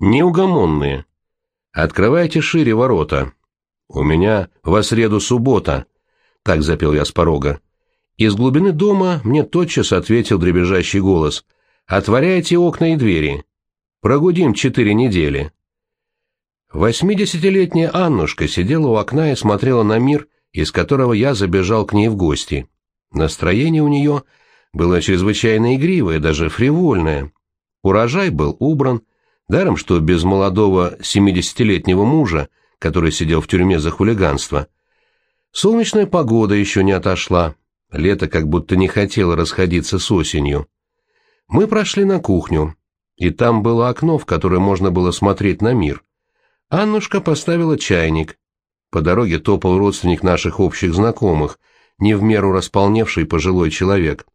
неугомонные. Открывайте шире ворота. У меня во среду суббота, так запел я с порога. Из глубины дома мне тотчас ответил дребезжащий голос. «Отворяйте окна и двери. Прогудим четыре недели». Восьмидесятилетняя Аннушка сидела у окна и смотрела на мир, из которого я забежал к ней в гости. Настроение у нее было чрезвычайно игривое, даже фривольное. Урожай был убран, даром что без молодого семидесятилетнего мужа, который сидел в тюрьме за хулиганство. Солнечная погода еще не отошла, лето как будто не хотело расходиться с осенью. Мы прошли на кухню, и там было окно, в которое можно было смотреть на мир. Аннушка поставила чайник. По дороге топал родственник наших общих знакомых, не в меру располневший пожилой человек.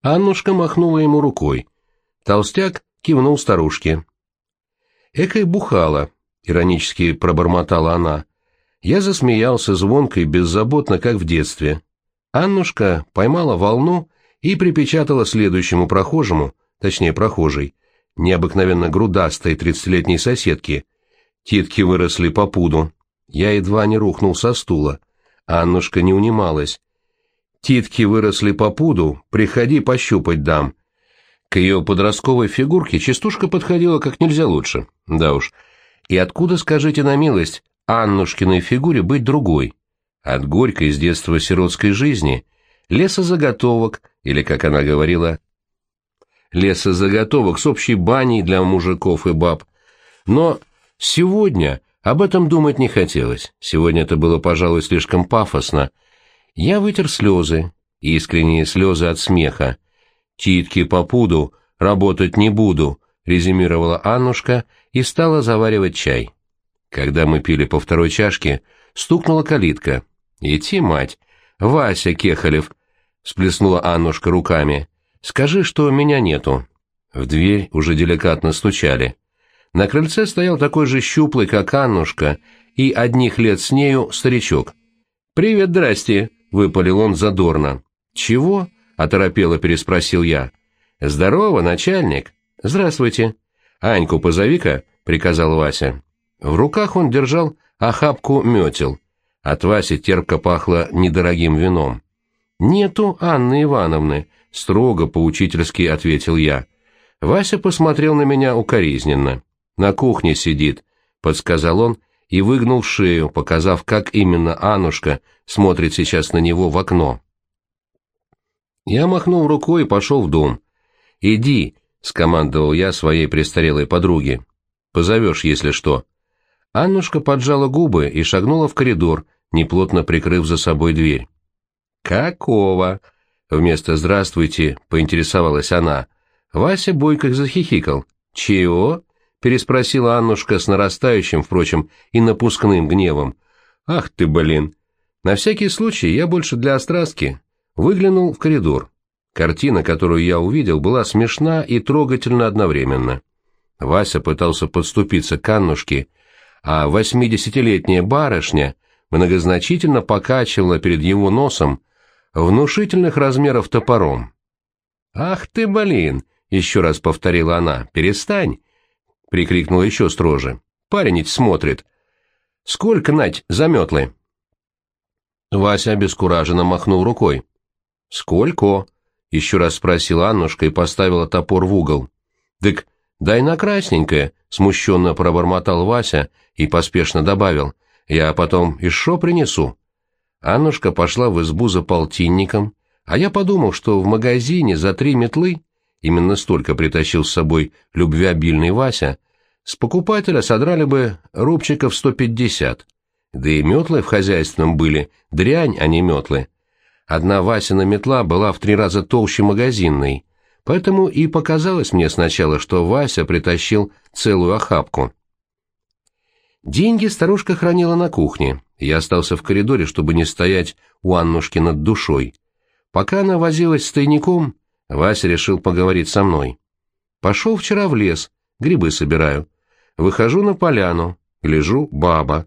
Аннушка махнула ему рукой. Толстяк кивнул старушке. «Экой бухала», — иронически пробормотала она. Я засмеялся звонко и беззаботно, как в детстве. Аннушка поймала волну и припечатала следующему прохожему, точнее прохожей, необыкновенно грудастой тридцатилетней соседки. Титки выросли по пуду. Я едва не рухнул со стула. Аннушка не унималась. Титки выросли по пуду, приходи пощупать дам. К ее подростковой фигурке частушка подходила как нельзя лучше. Да уж. И откуда, скажите на милость, Аннушкиной фигуре быть другой? От горькой с детства сиротской жизни, лесозаготовок, или, как она говорила, лесозаготовок с общей баней для мужиков и баб. Но сегодня об этом думать не хотелось. Сегодня это было, пожалуй, слишком пафосно. Я вытер слезы, искренние слезы от смеха. «Титки по пуду, работать не буду», — резюмировала Аннушка и стала заваривать чай. Когда мы пили по второй чашке, стукнула калитка. «Идти, мать! Вася Кехалев!» — сплеснула Аннушка руками. «Скажи, что меня нету». В дверь уже деликатно стучали. На крыльце стоял такой же щуплый, как Аннушка, и одних лет с нею старичок. «Привет, здрасте!» — выпалил он задорно. «Чего?» — оторопело переспросил я. «Здорово, начальник!» «Здравствуйте!» «Аньку позови-ка!» — приказал Вася. В руках он держал охапку метел. От Васи терпко пахло недорогим вином. «Нету Анны Ивановны», строго поучительски ответил я. Вася посмотрел на меня укоризненно. На кухне сидит, подсказал он и выгнул шею, показав, как именно Анушка смотрит сейчас на него в окно. Я махнул рукой и пошел в дом. «Иди», — скомандовал я своей престарелой подруге. «Позовешь, если что». Аннушка поджала губы и шагнула в коридор, неплотно прикрыв за собой дверь. «Какого?» Вместо «здравствуйте» поинтересовалась она. Вася бойко захихикал. «Чего?» — переспросила Аннушка с нарастающим, впрочем, и напускным гневом. «Ах ты, блин!» На всякий случай я больше для острастки выглянул в коридор. Картина, которую я увидел, была смешна и трогательна одновременно. Вася пытался подступиться к Аннушке, а восьмидесятилетняя барышня многозначительно покачивала перед его носом внушительных размеров топором. «Ах ты, блин!» — еще раз повторила она. «Перестань!» — прикрикнула еще строже. «Парень ведь смотрит. Сколько, Надь, заметлы?» Вася обескураженно махнул рукой. «Сколько?» — еще раз спросила Аннушка и поставила топор в угол. «Так дай на красненькое», — смущенно пробормотал Вася и поспешно добавил. «Я потом еще принесу». Аннушка пошла в избу за полтинником, а я подумал, что в магазине за три метлы, именно столько притащил с собой любвеобильный Вася, с покупателя содрали бы рубчиков сто пятьдесят. Да и метлы в хозяйственном были, дрянь, а не метлы. Одна Васина метла была в три раза толще магазинной, поэтому и показалось мне сначала, что Вася притащил целую охапку. Деньги старушка хранила на кухне. Я остался в коридоре, чтобы не стоять у Аннушки над душой. Пока она возилась с тайником, Вася решил поговорить со мной. Пошел вчера в лес, грибы собираю. Выхожу на поляну, гляжу, баба.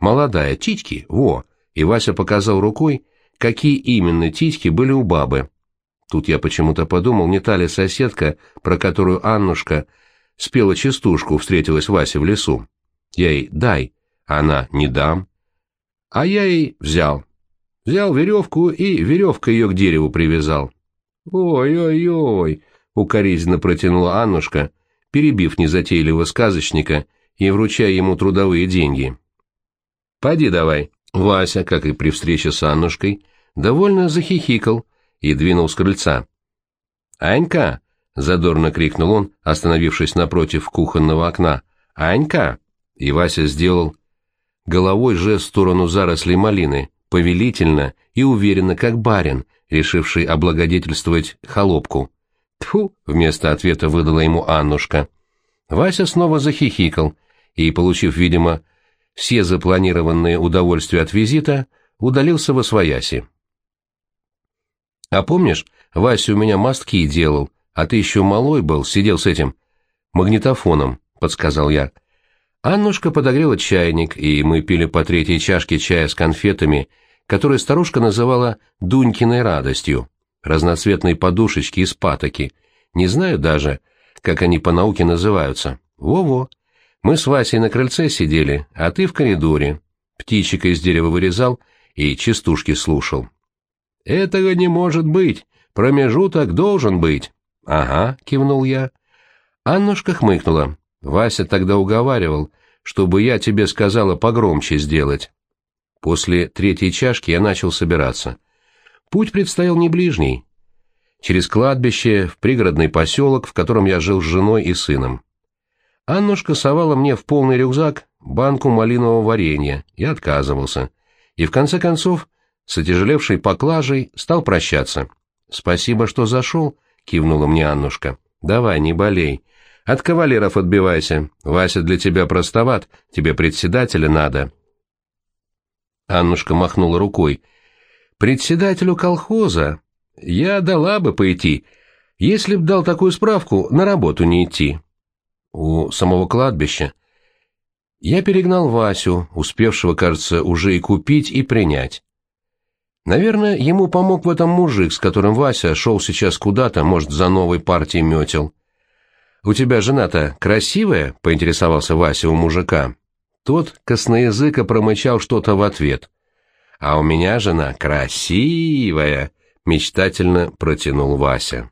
Молодая, титьки, во. И Вася показал рукой, какие именно титьки были у бабы. Тут я почему-то подумал, не та ли соседка, про которую Аннушка спела частушку, встретилась Вася в лесу. Я ей «дай», а она «не дам». А я ей взял. Взял веревку и веревкой ее к дереву привязал. «Ой-ой-ой!» — укоризненно протянула Аннушка, перебив незатейливого сказочника и вручая ему трудовые деньги. «Поди давай». Вася, как и при встрече с Аннушкой, довольно захихикал и двинул с крыльца. «Анька!» — задорно крикнул он, остановившись напротив кухонного окна. «Анька!» И Вася сделал головой жест в сторону зарослей малины, повелительно и уверенно, как барин, решивший облагодетельствовать холопку. Тьфу! вместо ответа выдала ему Аннушка. Вася снова захихикал и, получив, видимо, все запланированные удовольствия от визита, удалился во свояси. «А помнишь, Вася у меня мостки делал, а ты еще малой был, сидел с этим магнитофоном», — подсказал я. Аннушка подогрела чайник, и мы пили по третьей чашке чая с конфетами, которые старушка называла «Дунькиной радостью», разноцветные подушечки из патоки. Не знаю даже, как они по науке называются. Во-во. Мы с Васей на крыльце сидели, а ты в коридоре. Птичика из дерева вырезал и частушки слушал. «Этого не может быть! Промежуток должен быть!» «Ага», — кивнул я. Аннушка хмыкнула. Вася тогда уговаривал, чтобы я тебе сказала погромче сделать. После третьей чашки я начал собираться. Путь предстоял не ближний. Через кладбище, в пригородный поселок, в котором я жил с женой и сыном. Аннушка совала мне в полный рюкзак банку малинового варенья, я отказывался. И в конце концов, с отяжелевшей поклажей, стал прощаться. «Спасибо, что зашел», — кивнула мне Аннушка. «Давай, не болей. От кавалеров отбивайся. Вася для тебя простоват, тебе председателя надо». Аннушка махнула рукой. «Председателю колхоза я дала бы пойти, если б дал такую справку, на работу не идти» у самого кладбища, я перегнал Васю, успевшего, кажется, уже и купить, и принять. Наверное, ему помог в этом мужик, с которым Вася шел сейчас куда-то, может, за новой партией метил. «У тебя жена-то красивая?» — поинтересовался Вася у мужика. Тот косноязыко промычал что-то в ответ. «А у меня жена красивая!» — мечтательно протянул Вася.